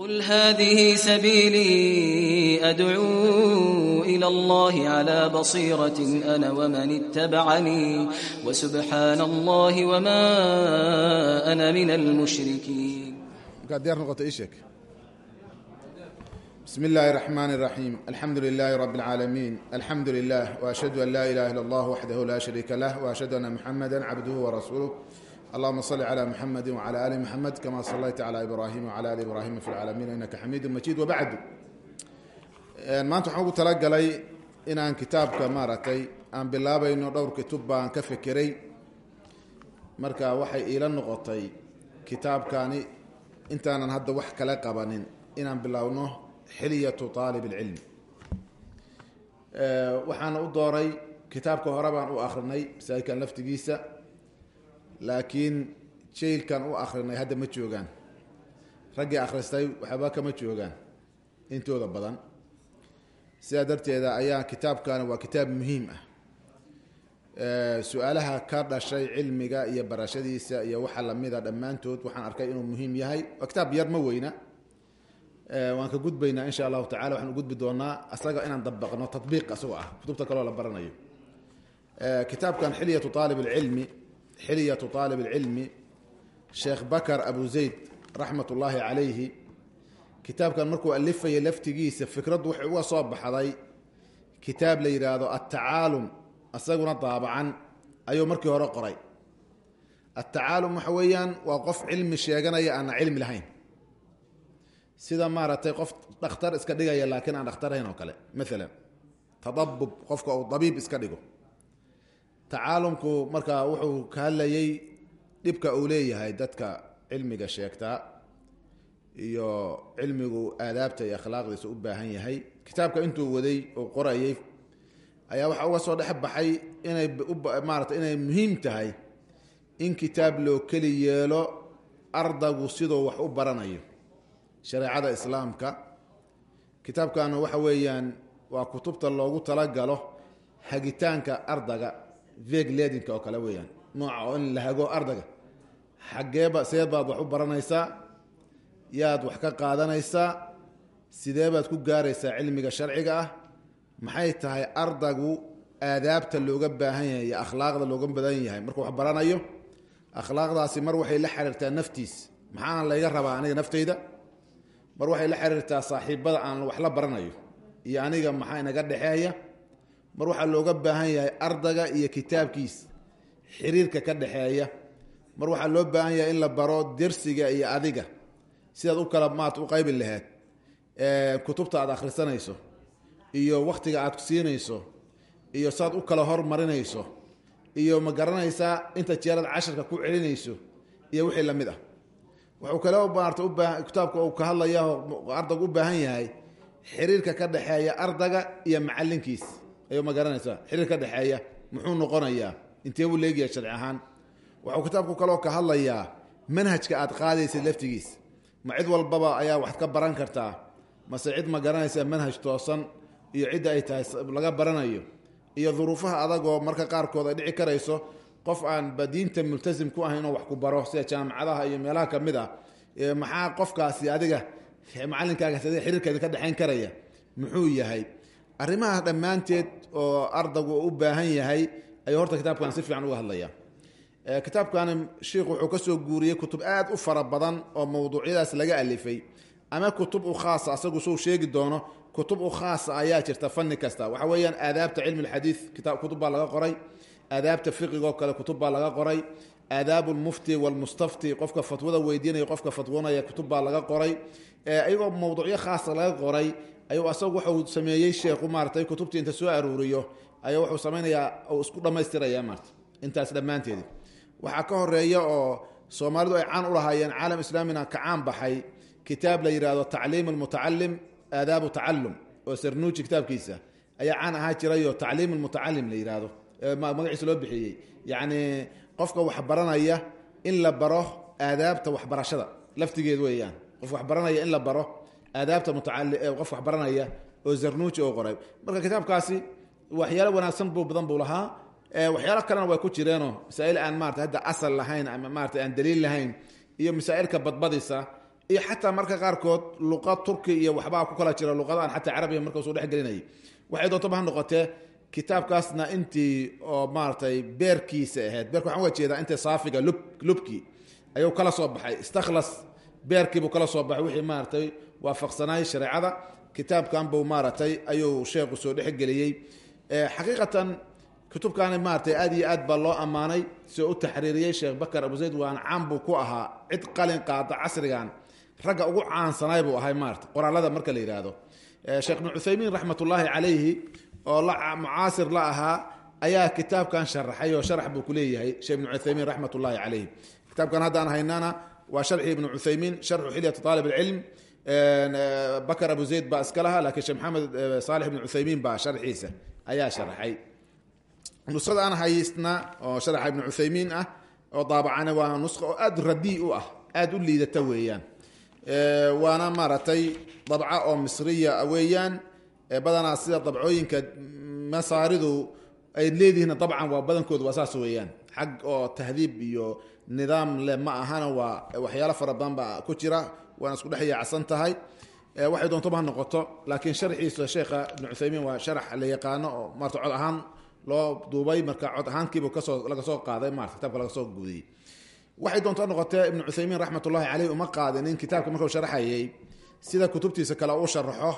قل هذه سبيلي أدعو إلى الله على بصيرة أنا ومن اتبعني وسبحان الله وما أنا من المشركين markaad diyaar noqoto ii sheeg bismi illaahi الرaxmaan الraxiim alxamdu lilaahi rabi اlcaalamiin alxamdu lilah وashhadu an laa ilaha illa اllah waxdahu laa shariika lah وashhadu ana muxamada cabduhu warasuuluh allahuma صli clى muxamadi wclى ali muxamed kama salayta clى ibraahim wclى ali ibraahima fi lcaalamiin inaka xamiidu majiid wabacdu maanta waxaan ugu talagalay inaan kitaabka maaragtay aan bilaabayno dhowr kutub baan ka fekeray marka waxay iila noqotay kitaabkani intaanan hadda wax kala qabanin inaan bilaawno xilyatu aalib اlcilm waxaana u dooray kitaabka hore baan u akrinay masaajidkan laftigiisa laakiin jailkan u akrinay hadda ma joogaan. Raggii akhristay waxba kama joogaan. Intooda badan. Sidaa darteeda ayaa kitaabkani waa kitaab muhiim ah. Su'aalaha ka dhashay cilmiga iyo barashadiisa iyo waxa lamida dhammaantood waxaan arkay inuu muhiim yahay. Waa kitaab yar ma weyna. Waan ka gudbaynaa insha allahu tacala waxaan u gudbi doonaa asaga inaan dabaqno tabiiq asagoo ah. Kutubta kaleo la baranayo. Kitaabkan xilyatu aalib اlcilmi xilyatu aalib اlcilmi sheekh bakar abu zayd raxmat ullaahi calayhi. Kitaabkan markuu alifayay laftigiisa fikraddu waxay uga soo baxday kitaab la yidhaahdo altacaalum isaguna daabacan ayuu markii hore qoray. Altacaalum waxa weeyaan waa qof cilmi sheeganaya aana cilmi lahayn. Sida maaragtay qof dhakhtar iska dhigaya laakiin aan dhakhtar ahayn oo kale maalan tadabub qofka uu dabiib iska dhigo tacaalumku marka wuxuu ka hadlayay dhibka uu leeyahay dadka cilmiga sheegtaa iyo cilmigu aadaabta iyo akhlaaqdiisa u baahan yahay. Kitaabka intuu waday oo qorayay ayaa waxaa uga soo dhex baxay inay maarata inay muhiim tahay in kitaab loo keli yeelo ardagu siduu wax u baranayo shareecada islaamka. Kitaabkana waxa weeyaan waa kutubta loogu talagalo hagitaanka ardaga veg ledinka oo kale weeyaan. Nooca oo in la hago ardaga. Xaggeeba seed baad wax u baranaysaa yaad wax ka qaadanaysaa sidee baad ku gaaraysaa cilmiga sharciga ah? Maxay tahay ardagu aadaabta looga baahan yahay iyo akhlaaqda looga badan yahay? Markuu wax baranayo akhlaaqdaasi mar waxay la xiriirtaa naftiis. Maxaana layga rabaa aniga naftayda? Mar waxay la xiriirtaa saaxiibada aan wax la baranayo. Iyo aniga maxaa inaga dhexeeya mar waxaa looga baahan yahay ardaga iyo kitaabkiis xiriirka ka dhexeeya mar waxaa loo baahan yahay in la baro dersiga iyo adiga. Sidaad u kala maat u qaybin laheyd kutubta aad akhrisanayso iyo wakhtiga aad siinayso iyo saad u kala hormarinayso iyo ma garanaysaa inta jeerad casharka ku celinayso iyo wixii la mid ah. Wuxuu kale maarata ubaa kitaabka uu ka hadlaya ardaygu u baahan yahay xiriirka ka dhexeeya ardaga iyo macalinkiis ayuu ma garanaysaa. Xiriir ka muxuu noqonayaa intee buu leegayahay sharci ahaan. Wuxuu kitaabku kaloo ka hadlayaa manhajka aad qaadaysid laftigiis. Ma cid walbaba ayaa wax ka baran kartaa mase cid ma garanaysaa manhaj toosan iyo cidda ay tahay laga baranayo. Iyo duruufaha adagoo marka qaarkood ay dhici karayso qof aan ba diinta multasim ku ahayn oo wax ku baro sida jaamacadaha iyo meelaha ka mid ah maxaa qofkaasi adiga macalinkaagas adiga xiriirkeeda ka dhexayn karaya? Muxuu yahay arrimaha dhammaanteed oo ardagu u baahan yahay ayuu horta kitaabkan si fiican uga hadlaya kitaabkani sheikhu wuxuu ka soo guuriyey kutub aad u fara badan oo mawduucyadaas laga alifay. Ama kutub u khaasa asagu suu sheegi doono kutub u khaasa ayaa jirta fani kasta. Waxa weeyaan aadaabta cilmi lxadiid kita kutub baa laga qoray. Aadaabta fiqigoo kale kutub baa laga qoray aadaabu lmufti walmustafti qofka fatwada weydiinaya qofka fatwoonaya kutub baa laga qoray. Iyagoo mawduucyo khaasa laga qoray ayuu asagu wuxuu sameeyey sheekhu maaratay kutubtii inta soo aruuriyo ayaa wuxuu samaynayaa uu isku dhammaystiraya maarata intaas dhammaanteedi. Waxaa ka horreeya oo soomaalidu ay caan u lahaayeen caalam islaamina ka caan baxay kitaab la yidhahdo tacliim almutacalim aadaabu tacalum oo sarnuuji kitaabkiisa ayaa caan ahaa jirayoo tacliim almutacalim la yidhaahdo magaciisa loo bixiyey. Yacni qofka wax baranaya in la baro aadaabta waxbarashada laftigeed weeyaan qof wax baranaya in la baro aadaabta qof wax baranaya oo zarnuuji oo qoray. Marka kitaabkaasi waxyaalo wanaagsan buu badan buu lahaa waxyaalo kalena way ku jireenoo. Masaa'il aan maarata hadda asal lahayn ama maarata aan daliil lahayn iyo masaa'ilka badbadisa iyo xataa marka qaarkood luqa turki iyo waxbaa ku kala jira luqada aan xataa carabiga marka soo dhexgelinayay waxay doontaba ha noqotee kitaabkaasna intii oo maaratay beerkiisa ahayd beerka waxaan uga jeedaa inta saafiga lub lubkii ayuu kala soo baxay. Istakhlas beerkiibuu kala soo baxay. Wixii maaratay waafaqsanaay shareecada. Kitaabkan buu maaratay ayuu sheekhu soo dhexgeliyey xaqiiqatan kutubkaani maaratay aad iyo aad baa loo ammaanay soo u taxriiriyey sheekh bakar abu zayd. Waana caan buu ku ahaa. Cid qalin qaada casrigan. Ragga ugu caansanaay buu ahay maarata qoraalada marka la yidhaahdo sheekh ibnu cuthaymiin raxmatullaahi calayhi oo mucaasir la ahaa ayaa kitaabkan sharaxay oo sharax buu ku leeyahay sheekh ibnu cuthaymiin raxmatullaahi calayhi. Kitaabkan haddaan haynana waa sharxi ibnu cuthaymiin sharxu xilyati aalib alcilm. Bakar abu zayd baa iska lahaa laakiin sheekh maxamed saalix ibnu cuthaymiin baa sharxiisa ayaa sharaxay. Nusada aan haysna oo sharaxa ibnu cuthaymiin ah oo daabacana waa nusqa oo aada radii u ah aada u liidata weeyaan. Waana maaragtay dabca oo misriya weeyaan badanaa sida dabcooyinka masaaridu ay leedihiin dabcan waa badankoodu waa saas weeyaan. Xag oo tahdiib iyo nidaam leh ma ahana waa waxyaalo fara badan baa ku jira waana isku dhex yaacsan tahay. Waxay doontoba ha noqoto laakiin sharxiisa sheekha ibnu cuthaymiin waa sharax la yaqaano oo maarata cod ahaan loo duubay marka cod ahaankiibu ka soo laga soo qaaday marata kitaabka laga soo guudiyey. Waxay doonto noqotee ibnu cuthaymiin raxmatullahi caleyh uma qaadinin kitaabka markuu sharaxayay sida kutubtiisa kale uu sharaxo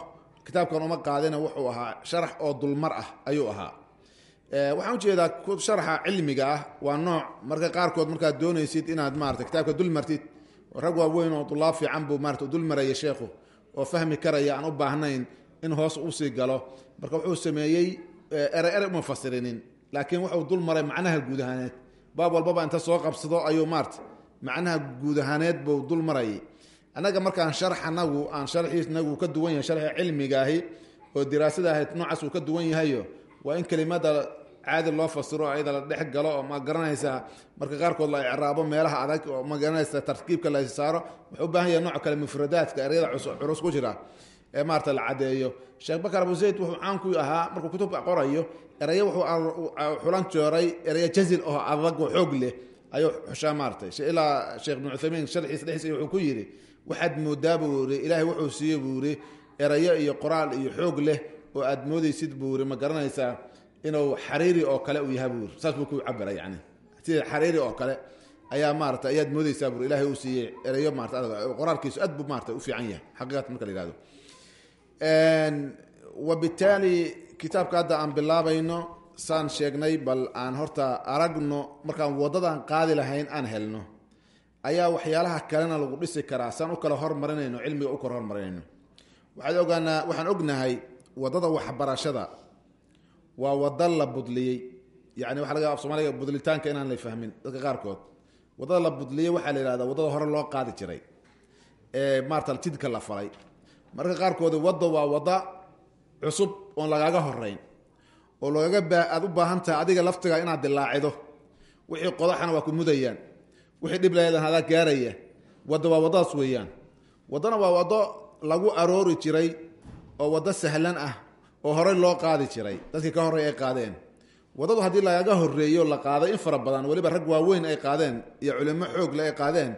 kitaabkan uma qaadina wuxuu ahaa sharax oo dulmar ah ayuu ahaa. Waxaan u jeedaa sharaxa cilmiga ah waa nooc marka qaarkood markaad doonaysid inaad maarata kitaabka dulmartid. Rag waaweyn oo dulaab fiican buu maarata dulmaraya sheekhu oo fahmi karaya aan u baahnayn in hoos u sii galo. Marka wuxuu sameeyey erey erey uma fasirinin laakiin wuxuu dul maray macnaha guud ahaaneed. Baab walbaba inta soo qabsado ayuu maarta macnaha guud ahaaneed buu dul marayay annaga markaan sharx anagu aan sharxiisnagu ka duwan yahay sharxi cilmigaahi oo diraasada ahayd noocaas uu ka duwan yahayo waa in kelimada caadi loo fasiro ayada la dhex galo oo ma garanaysaa marka qaarkood la icraabo meelaha adag oo ma garanaysa tarkiibka la saaro. Wuxuu u baahan yahay nooc kale mufradaadka ereyada culus ku jira ee maarata la cadeeyo. Sheekh bakar abu zayd wuxuu caan ku ahaa markuu kutubka qorayo erayo wuxuu xulan jooray erayo jazil oo adag oo xoog leh. Ayuu xushaa maaratay ilaa sheekh ibnu cuthaymiin sharxiisa dhexdiisa wuxuu ku yidhi waxaad moodaa buu yiri ilaahay wuxuu siiye buu erayo iyo qoraal iyo xoog leh oo aad moodaysid buu ma garanaysaa inuu xariiri oo kale uu yahay buu saas buu ku cabiray yani sida xariiri oo kale ayaa maarata ayaad moodaysaa buu ilaahay uu siiyey erayo maarata qoraalkiisu aad buu maarata u fiican yahay xaqiiqat marka la yihahdo wabitaali kitaabka hadda aan bilaabayno saan sheegnay bal aan horta aragno markaan waddadan qaadi lahayn aan helno ayaa waxyaalaha kalena lagu dhisi karaa. Saan u kala hormarinayno cilmiga u kala hormarinayno. Waxaad ogaanaa waxaan ognahay waddada waxbarashada. Waa wadda la budliyey. Yani waxa laga af soomaaliga budlitaanka inaan la fahmin dadka qaarkood. Waddada la budliyey waxaa la yihahdaa waddada hore loo qaadi jiray. Ee maarata jidka la falay. Marka qaarkood wadda waa wadda cusub oon lagaaga horeyn oo lagaga baa aad u baahan tahay adiga laftiga inaad dilaacido. Wixii qodaxana waa ku mudayaan wixii dhib laheedan hadaa gaaraya. Wadda waa waddadaas weeyaan. Waddana waa waddo lagu aroori jiray oo waddo sahlan ah oo horey loo qaadi jiray. Dadkii ka horey ay qaadeen. Waddadu haddii lagaga horeeyo la qaaday in fara badan weliba rag waaweyn ay qaadeen iyo culimo xoogle ay qaadeen.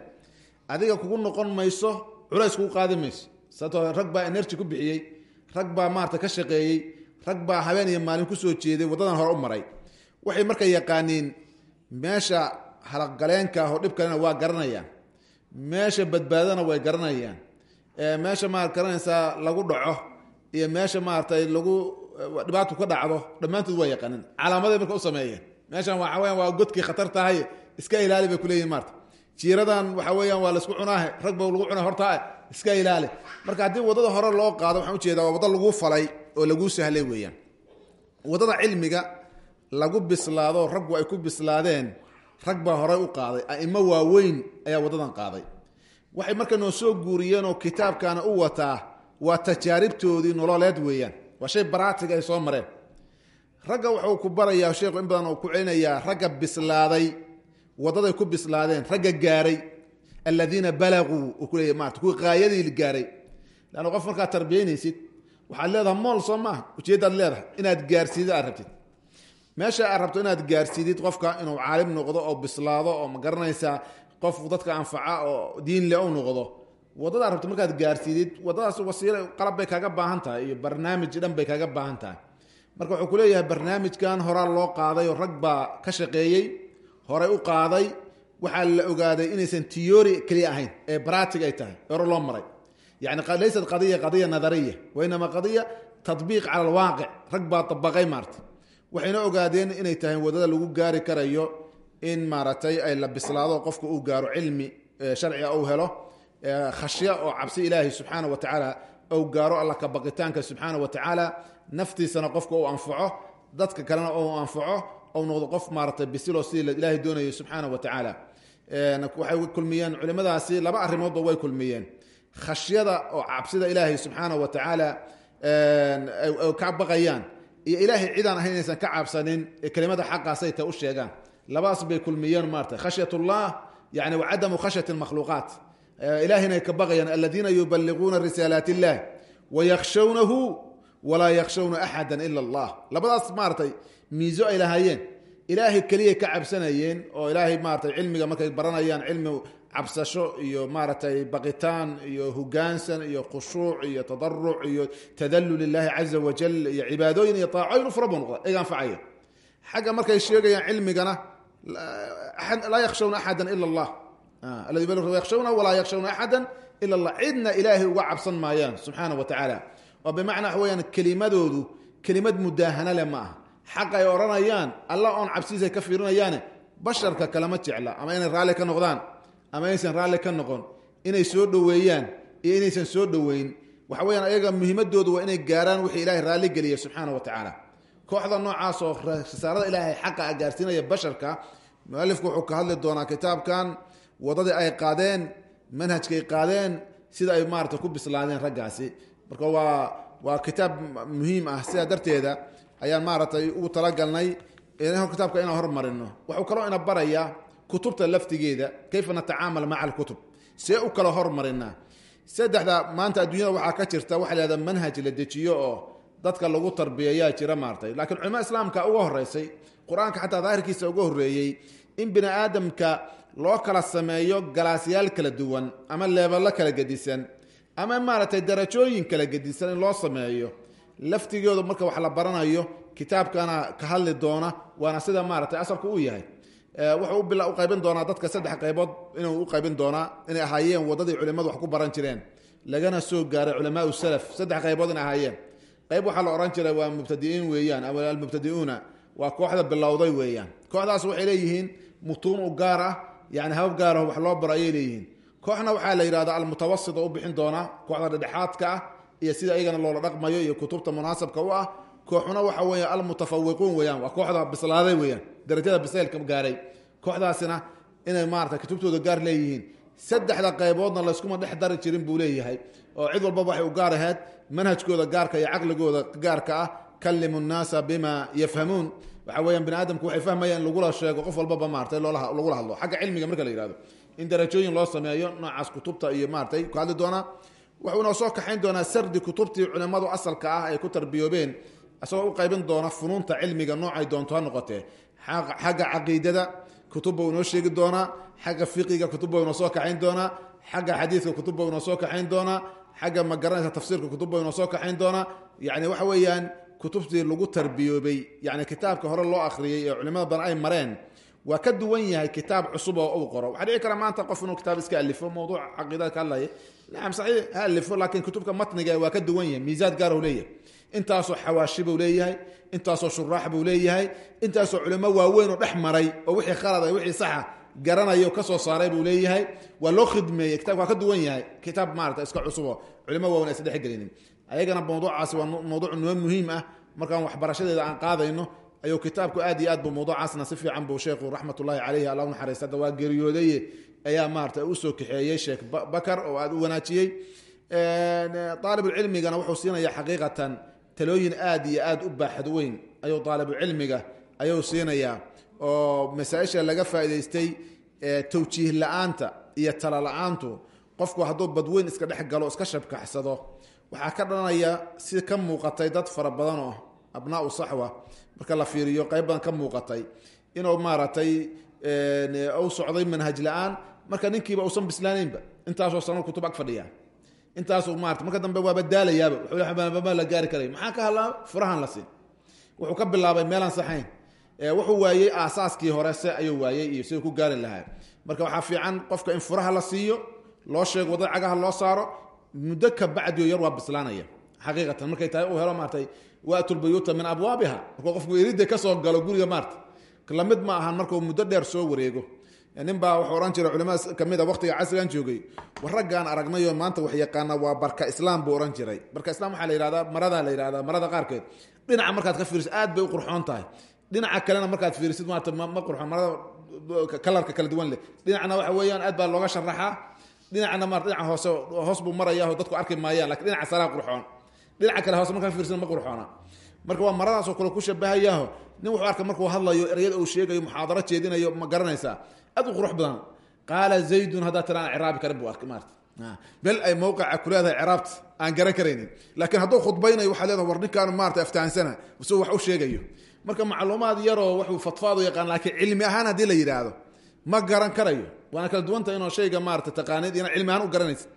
Adiga kugu noqon mayso culays kugu qaadi mayso. Sababtoo rag baa energy ku bixiyey rag baa maarata ka shaqeeyey rag baa habeen iyo maalin ku soo jeeday waddadan hore u maray. Waxay marka yaqaaniin meesha halaqgaleenka ah oo dhib kalena waa garanayaan. Meesha badbaadana way garanayaan. Meesha maa garanaysaa lagu dhaco iyo meesha maaratay lagu dhibaatu ka dhacdo dhammaantood waa yaqaanin calaamaday marka u sameeyeen. Meeshan waxa weyan waa godkii khatar tahay iska ilaali bay kuleeyihin maarata jiiradan waxa weeyaan waa la isku cunaahe rag ba lagu cuna hortaa iska ilaali. Marka haddii waddada hore loo qaado waxaan ujeeda waa waddo laguu falay oo laguu sahlay weeyaan. Waddada cilmiga lagu bislaado raggu ay ku bislaadeen rag baa horey u qaaday. A'imo waaweyn ayaa waddadan qaaday. Waxay marka noo soo guuriyeen oo kitaabkaana u wataa waa tajaaribtoodii nololeed weeyaan. Waa shay baraatiga ay soo mareen. Ragga wuxuu ku barayaa sheekhu in badan uu ku celinayaa ragga bislaaday waddaday ku bislaadeen ragga gaaray. Aladiina balaguu uu ku leeyahy maarata kuwii qaayadii gaaray. Leanna qof markaad tarbiyaynaysid waxaad leedahay mool soo maaha ujeeddaad leedahay inaad gaarsiidid aad rabtid meesha aad rabto inaad gaarsiidid qofka inuu caalim noqdo oo bislaado oo ma garanaysaa qof dadka anfaca oo diin le u noqdo. Waddadaa rabto markaad gaarsiidid waddadaas wasiilo qalab bay kaaga baahan tahay iyo barnaamij dhan bay kaaga baahan tahay. Marka wuxuu ku leeyahay barnaamijkan horaa loo qaaday oo rag baa ka shaqeeyey horay u qaaday. Waxaa la ogaaday inaysan tiyori keliya ahayn ee bratig ay tahay hore loo maray. Yani laysat qadiya qadiya nadariya wainama qadiya tatbiiq cala alwaaqic rag baa dabaqay maarta waxayna ogaadeen inay tahay waddada lagu gaari karayo in maaragtay ay la bislaado qofka uu gaaro cilmi sharciga uu helo khashya oo cabsi ilaahi subxaana wa tacaala ou gaaro alla ka baqitaanka subxaana wa tacaala naftiisana qofka uu anfaco dadka kalena ou anfaco ou noqdo qof maaratay bisiloo sidii ilaahay doonayo subxaana wa tacaala. Waxay kulmiyeen culimadaasi laba arrimoodba way kulmiyeen. Khashyada oo cabsida ilaahay subxaana wa tacaala ka baqayaan iyo ilaahay cidaan ahayn inaysan ka cabsanin ee kelimada xaqaasay ta u sheegaan. Labadaas bay kulmiyeen maarata khashyat ullah yani wacadamu khashyat makhluuqaat. Ilahina ay ka baqayaan aladiina yubaliguuna risaalaat illah wayakhshawnahu walaa yakhshawna axada ila allah. Labadaas maaratay miiso ay lahaayeen. Ilaahay ka cabsanayeen oo ilaahay maaratay cilmiga markay baranayaan cilmi cabsasho iyo maaratay baqitaan iyo hugaansan iyo khushuuc iyo tadaruc iyo tadalul ilahi caza wajal iyo cibaadooyin iyo taacooyin u fara buu noqda iga anfacaya xagga markay sheegayaan cilmigana laa yakhshawna axada ila allah. Aladi yakhshawna walaa yakhshawna axada ila allah. Cidna ilaahay uga cabsan maayaan subxaana wa tacaala oo bimacnaa waxa weyaan kelimadoodu kelimad mudaahana le ma aha. Xaq ay odhanayaan alla oon cabsidiisa ka fiirinayaane basharka kalema jecla ama inay raalli ka noqdaan ama inaysan raalli ka noqon inay soo dhoweeyaan iyo inaysan soo dhoweyn waxa weyaan ayaga muhiimadoodu waa inay gaaraan wixii ilahay raalli geliya subxaana wa tacaala. Kooxda noocaas oo risaalada ilaahay xaqa a gaarsiinaya basharka mualifku wuxuu ka hadli doonaa kitaabkan wadadii ay qaadeen manhajkay qaadeen sida ay maarata ku bislaadeen raggaasi. Marka waa waa kitaab muhiim ah sidaa darteeda ayaan maaratay ugu talagalnay kitaabka inaan hormarino wuxuu kaloo ina barayaa kutubta laftigeeda kayfa natacaamal maca alkutub. See kala hormarinaa. Saddexda maanta adduunyada waxaa ka jirta waxa lahahda manhaj la dejiyo oo dadka lagu tarbiyayaa jira maaratay laakiin culimada islaamka uga horeysay qur'aanka xataa daahirkiisa uga horreeyey in bini aadamka loo kala sameeyo galaasyaal kala duwan ama leebello kala gedisan ama maaragtay darajooyin kala gedisan in loo sameeyo. Laftigooda marka wax la baranayo kitaabkana ka hadli doona waana sida maaratay asalku u yahay wuxuu u qaybin doonaa dadka saddex qaybood inuu u qaybin doonaa inay ahaayeen wadadii culimadu wax ku baran jireen. Lagana soo gaaray culamaau salaf saddex qaybood inay ahaayeen. Qayb waxaa la ohan jiray waa mubtadiiin weeyaan ama almubtadiuuna waa kooxda bilowday weeyaan. Kooxdaas waxay leeyihiin mutuun u gaar ah yani habab gaaraho wax loo baro ayay leeyihiin. Kooxna waxaa la yidhahda almutawasit u bixin doona kooxda dhedhexaadka ah iyo sida iyagana loola dhaqmayo iyo kutubta munaasabka u ah kooxuna waxa weya almutafawiquun weyaan waa kooxda bislaaday weyaan darajada bisaylka gaaray. Kooxdaasina inay maarata kutubtooda gaar leeyihiin. Saddexda qayboodna layskuma dhex dari jirin buu leeyahay oo cid walbaba waxay u gaar ahayd manhajkooda gaarka iyo caqligooda gaarka ah kallimu nnaasa bima yafhamuun. Waxa weyaan bini aadamku waxay fahmayaan lagula sheego qof walbaba maaratay lagula hadlo. Xagga cilmiga marka la yihahdo in darajooyin loo sameeyo noocaas kutubta iyo maaratay ku hadli doonaa wuxuu inoo soo kaxayn doonaa sardi kutubtii culimmadu asalka ah ay ku tarbiyoobeen isagoo u qaybin doona funuunta cilmiga noocay doonto ha noqotee. Xagga caqiidada kutubba inoo sheegi doonaa xagga fiqiga kutubba inoo soo kaxayn doonaa xagga xadiidka kutubba inoo soo kaxayn doonaa xagga magaranaysa tafsiirka kutubba inoo soo kaxayn doonaa yani waxa weeyaan kutubtii lagu tarbiyoobay yani kitaabka hore loo akhriyey ee culimada badan ay mareen waa ka duwan yahay kitaab cusub oo uu qoro. Waxaa dhici kara maanta qof inuu kitaab iska alifo mawduuc caqiidada ka hadlaya. Naam saxiix ha alifo laakiin kutubka matniga waa ka duwan yahay miisaad gaar leeyahay. Intaasoo xawaashi buu leeyahay intaasoo shuraax buu leeyahay intaasoo culimo waaweyn oo dhex maray oo wixii khalada wixii saxa garanayo ka soo saaray buu leeyahay. Waa loo khidmeeyey kitabka waa ka duwan yahay. Kitaab maarata iska cusubo culimo waaweyn aysan dhexgelinin ayagana mawduucaasi waa mawduuc noo muhiim ah. Markaan waxbarashadeeda aan qaadayno ayuu kitaabku aad iyo aad bu mawduucaasna si fiican buu sheekhu raxmatullaahi caleyhi alla unaxariista hadda waa geeriyoodaye ayaa maarata u soo kaxeeyey sheekh bakar oo aad u wanaajiyey. Aalibulcilmigana wuxuu siinaya xaqiiqatan talooyin aad iyo aad u baaxad weyn. Ayuu daalibucilmiga ayuu siinayaa oo masaa-isha laga faa'idaystay tawjiih la'aanta iyo tala la'aantu. Qofku hadduu badweyn iska dhex galo iska shabkaxsado waxaa ka dhalanaya si ka muuqatay dad fara badan oo abnaau saxwa marka la fiiriyo qayb badan ka muuqatay. Inuu maaragtay u socday manhaj la'aan marka ninkiiba uusan bislaanaynba intaasoo sano kutub ag fadhiyaa intaasuu maarata marka dambe waaba daalayaaba wuxuu la gaari karay. Maxaa ka hadlaa? Furahan la siin. Wuxuu ka bilaabay meelaan saxayn. Wuxuu waayey aasaaskii hore ayuu waayey iyo siduu ku gaari lahaa. Marka waxaa fiican qofka in furaha la siiyo loo sheego cagaha loo saaro muddo ka bacdiyo yar waa bislaanaya xaqiiqatan. Markay tahay uu helo maaratay waatulbayuuta min abwaabiha. Markuu qofku erida ka soo galo guriga maarata la mid ma ahan markuu muddo dheer soo wareego. Nin baa wuxuu ohan culimada ka mid waqtiga casrigan joogay war raggaan aragnayo maanta wax yaqaana waa barka islaam buu ohan jiray. Barka islaam waxaa la yihahdaa maradaa la yihahdaa marada qaarkeed. Dhinaca markaad ka fiiriso aad bay u qurxoon tahay. Dhinaca kalena markaad fiirisid maarata ma qurxoon marada kalarka kala duwan leh. Dhinacna waxa weeyaan aad baa looga sharaxaa dhinacna ma dhinaca hoose hoos buu maraya dadku arki maayaan laakiin dhinaca salaa qurxoon dhinaca kale hoose markaa fiirsan ma qurxoona. Marka waa maradaasoo kale ku shabahayaho nin wuxuu arkay markuu hadlayo ereyada uu sheegayo muxaadaro jeedinayo ma garanaysaa aad u qurux badan. Qaala zaydun haddaa tiraan ciraabi karin buu arkay maarata bel ay mawqica ku leedahay ciraabta aan garan karaynin. Laakiin hadduu khudbaynayo waxaa leedahay war ninkaan maarata aftaansana si wax u sheegayo. Marka macluumaad yaroo wuxuu fatfaadu yaqaan laakiin cilmi ahaan haddii la yidhaahdo ma garan karayo. Waana kala duwanta inoo shayga maarata taqaanid ina cilmi ahaan u garanaysa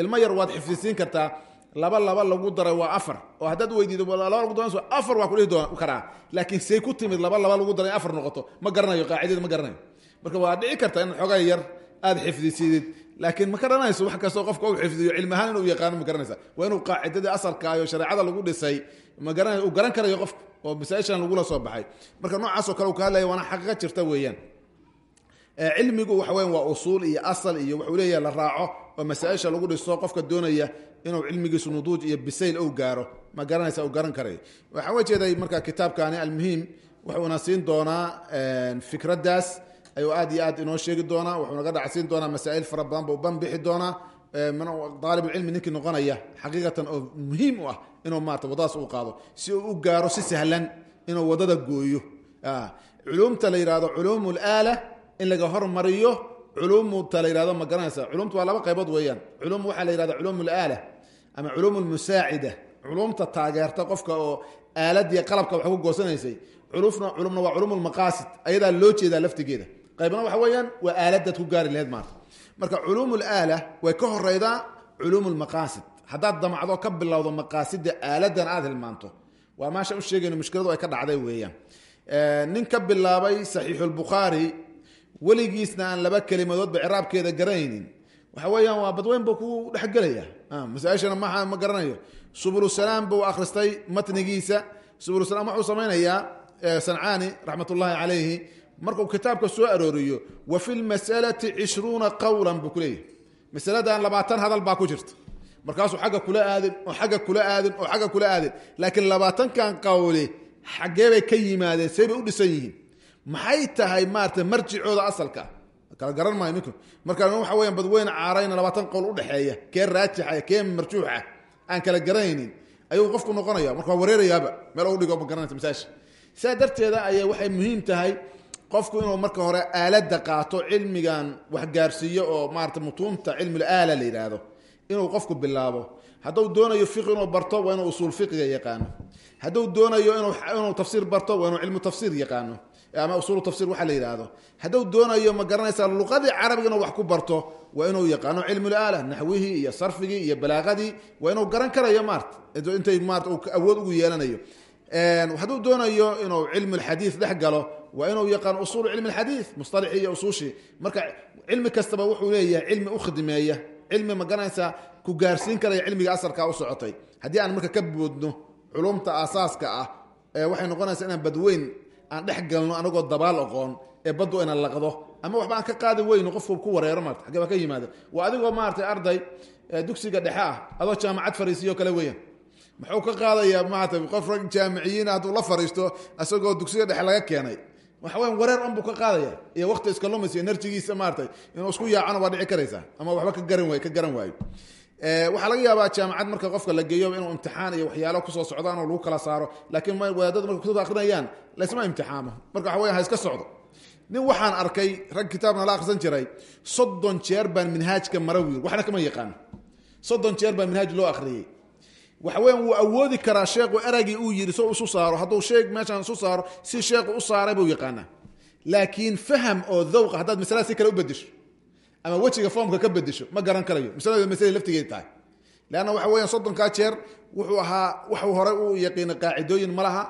ilmo yar waad xifdisiin kartaa laba laba lagu daray waa afar. Oo haddaad weydiido afar waa kudhihi doon karaa. Laakiin say ku timid laba laba lagu daray afar noqoto ma garanayo qaacidada ma garanayo. Marka waa dhici karta in xoogaa yar aad xifdisidid laakiin ma garanayso wax kastoo qofka u xifdiyo cilmi ahaan inuu yaqaano ma garanaysa. Waa inuu qaacidadii asalkaayo shareecada lagu dhisay ma garan uu garan karayo qofka oo masaaishan lagula soo baxay. Marka noocaasoo kale uu ka hadlaya waana xaqiiqa jirta weeyaan. Cilmigu waxa weyan waa usuul iyo asal iyo wuxuu leeyahay la raaco oo masaaisha lagu dhiso qofka doonaya inuu cilmigiisu nuduuj iyo bisayl ou gaaro. Ma garanaysa uu garan karayo waxaa ujeeday marka kitaabkani almuhiim wuxuuna siin doonaa fikraddaas. Ayuu aad iyo aad inoo sheegi doonaa wuxuu naga dhacsiin doonaa masaa'il fara badan buu banbixi doonaa. Daalibulcilmi ninkii noqonaya xaqiiqatan oo muhiim u ah inuu maarata wadadaas u qaado si uu u gaaro si sahlan inuu waddada gooyo. Culumta la yihahdo culuum laala in laga hormariyo culumta la yihahdo ma garanaysa culumta waa laba qaybood weeyaan. Culum waxaa la yihahda culuum laala ama culuum lmusaacida culumta taageerta qofka oo aaladiiy qalabka wax ku goosanaysay culumna culumna waa culuum lmaqaasid ayadaa loo jeedaa laftigeeda. Qaybna waxa weeyaan waa aaladaad ku gaari laheyd maarta marka culuum laala way ka horeydaa culuum lmaqaasid haddaad damacdo ka bilowdo maqaasida aaladan aad hilmaanto. Waa maasha u sheegayno mushkiladu ay ka dhacday weeyaan. Nin ka bilaabay saxiixulbukhaari weligiisna aan laba kelimadoodba ciraabkeeda garanaynin waxa weeyaan waa badweyn buu ku dhexgelaya masaaishana ma ma garanayo. Subulusalaam buu akhristay matnigiisa. Subulusalaam wuxuu samaynayaa sancaani raxmat ullaahi calayhi. Markuu kitaabka soo arooriyo wa fi lmasalati cishruuna qawlan buu kuleeyahy masaladan labaatan hadal baa ku jirta. Markaasuu agga kula aadin oo agga kula aadin oo agga kula aadin. Laakiin labaatankan qawli xaggee bay ka yimaadeen say bay u dhisan yihiin. Maxay tahay maarata marjicooda asalka kala garan maayo ninku marka waxa weyan badweyne caarayna labaatan qowl udhexeeya kee raajixa kee marjuuxa aan kala garanaynin ayuu qofku noqonaya marka wareerayaaba meel u dhigo ma garanaysa darteeda ayay waxay muhiim tahay qofku inuu marka hore aalada qaato cilmigan waxgaarsiiyo oo maarata mutuunta cilmul aala la inuu qofku bilaabo. Hadduu doonayo fiq inuu barto waa inuu usuul fiqiga yaqaano. Hadduu doonayo inuu tafsiir barto waa inuu cilmu tafsiir yaqaano ama usuulu tafsir waxa la yidhaahdo. Hadduu doonayo ma garanaysaa luqadii carabiga inuu wax ku barto waa inuu yaqaano cilmul aala naxwihii iyo sarfigii iyo balaaqadii waa inuu garan karayo maarta intay maarata uu awood ugu yeelanayo. Hadduu doonayo inuu cilmu lxadiid dhex galo waa inuu yaqaano usuulu cilmi lxadiid musطalixii iyo usuushii marka cilmi kastaba wuxuu leeyahay cilmi u khidmeeya cilmi ma garanaysaa ku gaarsiin karaya cilmiga asarkaa u socotay. Haddii aan marka ka boodno culumta aasaaska ah waxay noqonaysaa inaan badweyn aan dhex galno anagoo dabaal oqoon ee baddu ayna laqdo ama waxba aan ka qaadi weyno qofku ku wareero maarta baa ka yimaada. Waa adigoo maaragtay arday dugsiga dhexe ah adoo jaamacad fariisiyo kale weeyaan. Muxuu ka qaadayaa maarata qof rag jaamiciyiin hadduu la fariisto isagoo dugsiga dhexe laga keenay? Waxa weyan wareer un buu ka qaadaya iyo waqti iska lumis iyo nerjigiisa maaratay inuu isku yaacana waa dhici karaysaa ama waxba ka garan waay ka garan waayo waxaa laga yaabaa jaamacad marka qofka la geeyo inuu imtixaan iyo waxyaalo ku soo socdaan oo lagu kala saaro laakiin wadaadadu marka kutubta akrinayaan laysma imtixaamo. Marka waxa weyan ha iska socdo. Nin waxaan arkay rag kitaabna la akhrisan jiray soddon jeer baan minhaajka mara wiil waxna kama yaqaano soddon jeer baa minhaaj loo akhriyey waxa weyan wuu awoodi karaa sheekhu eraygii uu yidhi so isu saaro. Hadduu sheeg meeshaan isu saaro si sheekhu u saaray buu yaqaanaa. Laakiin faham oo dawqa haddaad masalada si kale u bedesho ama wejiga foomka ka bedesho ma garan karayo. Masalada masalada laftigeed tahay. Leanna waxa weeyaan soddonkaa jeer wuxuu ahaa waxuu horey u yaqiina qaacidooyin ma laha.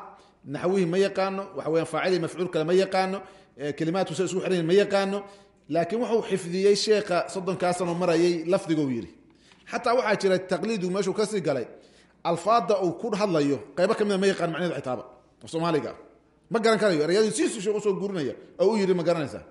Naxwihii ma yaqaano waxa weyan faacilii mafcuul kale ma yaqaano kelimaadku sa isku xiran ma yaqaano. Laakiin wuxuu xifdiyey sheekha soddonkaa sano marayay lafdigou yidhi. Xataa waxaa jira taqliidu meeshuu ka sii galay. Alfaada uu ku hadlayo qaybo kamida ma yaqaan macnehedu xitaaba. Oo soomaaliga. Ma garan karayo ereyadii siisu sheekh u soo guurinaya oo u yidhi ma garanaysaa.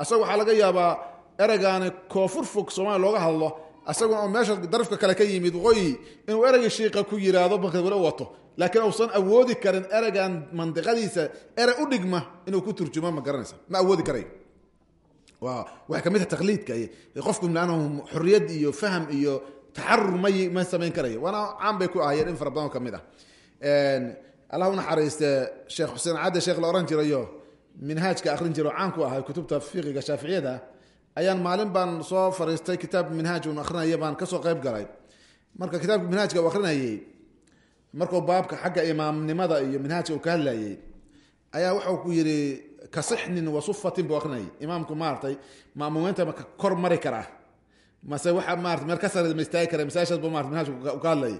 Asaga waxaa laga yaabaa ereygaani koonfur fog soomaaliya looga hadlo asaguna oo meesha darafka kale ka yimid waqooyi inuu ereygii shiiqa ku yiraahdo marka wala wato laakiin uusan awoodi karin ereygan mandiqadiisa erey u dhigma inuu ku turjumo ma garanaysa ma awoodi karayo waa waxay ka mid tahay taqliidka qofku laannahu xorriyad iyo faham iyo taxarur may ma samayn karayo waana caan bay ku ahaayeen in fara badan oo ka mid ah. Allah u naxariiste sheekh xuseen cadde sheekh la ohan jirayo minhaajka akrin jiro caan ku ahay kutubta fiqiga shaaficiyada ayaan maalin baan soo fariistay kitaab minhaaj un akrinaya baan ka soo qayb galay. Marka kitaabka minhaajka uu akrinayey markuu baabka xagga imaamnimada iyo minhaajka uu ka hadlayey ayaa wuxuu ku yidhi kasixnin wasufatin buu akrinayay imaamku maaratay maamuumiinta ma kor mari karaa mase waxa maarata meel ka sare ma istaagi kara masaashaas bu marata minhaajka ka hadlayay.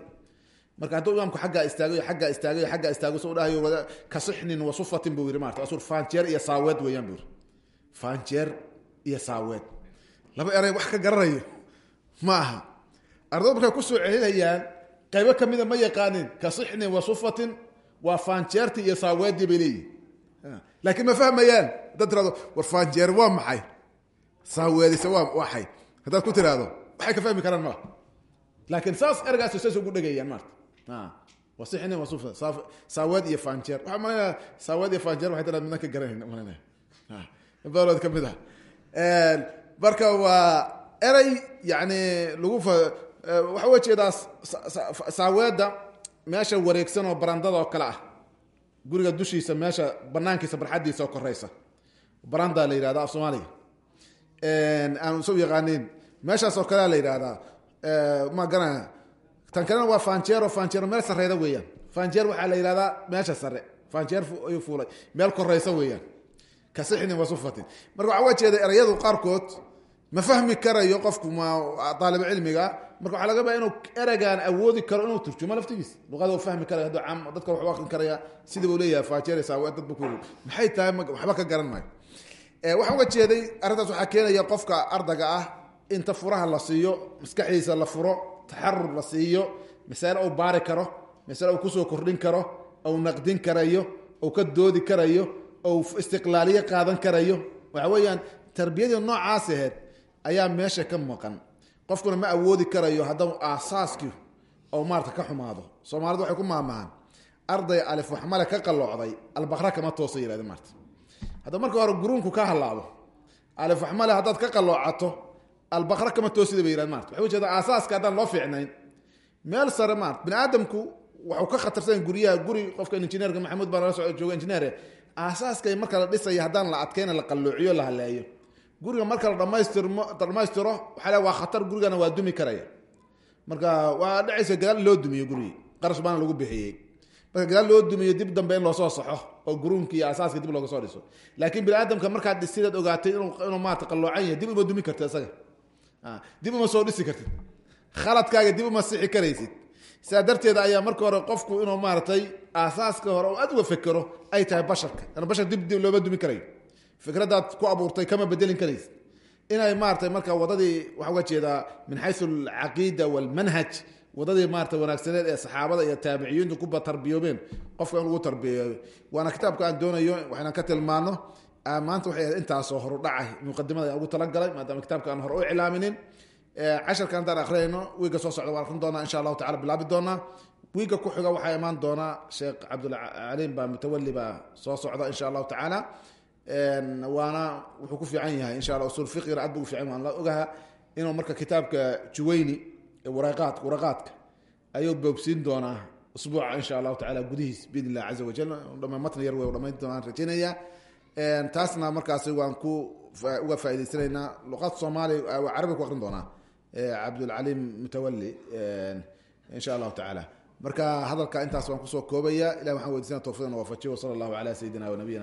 Marka hadduu imaamku aggaa istaagayo aggaa istaagayo aggaa istaago so dhahayo kasixnin wasufatin buu yidhi marata asu faanjeer iyo saaweed weeyaan buu yidhi. Faanjeer iyo saaweed. Laba eray wax ka garanayo. Ma aha. Ardada markay ku soo celinayaan qaybo kamida ma yaqaanin kasixnin wasufatin waa faanjeertii iyo saaweeddii bay leeyihiin laakiin ma fahmayaan. Haddaad tirahdo war faanjeer waa maxay? Saaweedise waa waxay haddaad ku tiraahdo waxay ka fahmi karaan mala laakiin saas ergaas saas ugu dhegayaan maarta. Wasixnin wasufa saaweed iyo faanjeer waxaa malanaya saaweed iyo faanjeer waxay tiraa midna ka garanayna malanaya badood ka mid ah marka waa erey yani lagu waxa u jeedaa saaweedda meesha wareegsan oo barandada oo kale ah. Guriga dushiisa meesha banaankiisa barxadiisa oo koreysa baranda la yihahda af soomaaliga aan soo yaqaanin meeshaas oo kalea la yidhahdaa ma garana tan kalena waa fanjeero fanjeero meel sareyda weeyaan. Fanjeer waxaa la yihahdaa meesha sare fanjeer ayuu fuulay. Meel koreysa weeyaan kasixnin wasufatin marka waxaa uga jeeda erayadu qaarkood ma fahmi karayo qofku ma aalib cilmiga marka waxaa laga baa inuu ereygan awoodi karo inuu turjumo laftigiisa. Luqada fahmi karayo hadduu caam dadka wax u aqrin karaya sidii buu leeyahay faajeer saaweed dad bu ku maxay tahay waxba ka garan maayo. Waxaa uga jeeday arrintaas waxaa keenaya qofka ardaga ah inta furaha la siiyo maskaxdiisa la furo taxarur la siiyo masale uu baari karo masale uu ku soo kordhin karo ou naqdin karayo ou ka doodi karayo ou istiqlaaliye qaadan karayo. Waxa weeyaan tarbiyadii noocaas aheyd ayaa meesha ka maqan. Qofkuna ma awoodi karayo haddau aasaaskii oo maarata ka xumaado. Soomaalidu waxay ku maamahaan arday alif waxmale ka qalloocday albaqra kama toosa yihahde maarta. Hadda marka hore guruunku ka halaabo alif waxmale haddaad ka qalloocato albaqra kama toosida bay maarta. Waxay ujeeda aasaaska haddaan loo fiicnayn. Meel sare maarta bini aadamku waxuu ka khatarsan guryaha guri qofka injineerka maxamuud baa nala so jooga injineere aasaaskay marka la dhisaya haddaan la adkayna la qalloociyo la haleeyo. Guriga marka la waxaa le waa khatar gurigana waa dumi karaya. Marka waa dhacaysa gadaal loo dumiyo gurigii qarash baana lagu bixiyey. Marka gadaal loo dumiyo dib dambe in loosoo saxo oo guruunki iyo asaaska dib looga soo dhiso. Laakiin bini markaad dhisidaad ogaatay inuu maarata qalloocan yahay dib uma dumi kartid isaga dib uma soo dhisi kartid. Khaladkaaga dib uma sixi karaysid sidaa darteeda ayaa marka hore qofku inuu maaratay aasaaska hore oo aad fekero ay tahay basharka. An bashar dib looma dumi karayo fikradaad ku abuurtay kama bedelin karaysa inay maaratay marka wadadii waxaa uga jeedaa min xayu alcaqiida walmanhaj wadadii maarata wanaagsaneed ee saxaabada iyo taabiciyiintu kuba tarbiyoobeen qofka in lagu tarbiyeeyo waana kitaabka aan doonayo waxayna ka tilmaano maanta waxay intaasoo horu dhacay muqadimada ugu talagalay maadaama kitaabka aan hore u iclaaminin casharka haddaan akrinayno wiigga soo socda waan akrin doonaa insha allahu tacala bilaabi doonaa wiigga ku xiga waxaa imaan doonaa sheekh cabdulcaliim baa mutawali baa soo socda insha allahu tacaala. Waana wuxuu ku fiican yahay insha alla usul fiqigana aad bu u fiican waan la ogaha inuu marka kitaabka juwayni waraqaad waraqaadka ayuu boobsiin doonaa usbuuca insha allahu tacala gudihiis biidn illah caza wajal dhama matn yar wey dhamayn doonaan rajaynaya taasna markaasi waan ku uga faa'idaysanaynaa. Luqaad soomaali waa carabi ku akrin doonaa cabdulcaliim mutawali insha allahu tacaala. Marka hadalka intaas waan ku soo koobaya. Ilah waxaan weydiisana tawfiqna waafajiyo wasala allahu ala sayidina wa nabiyina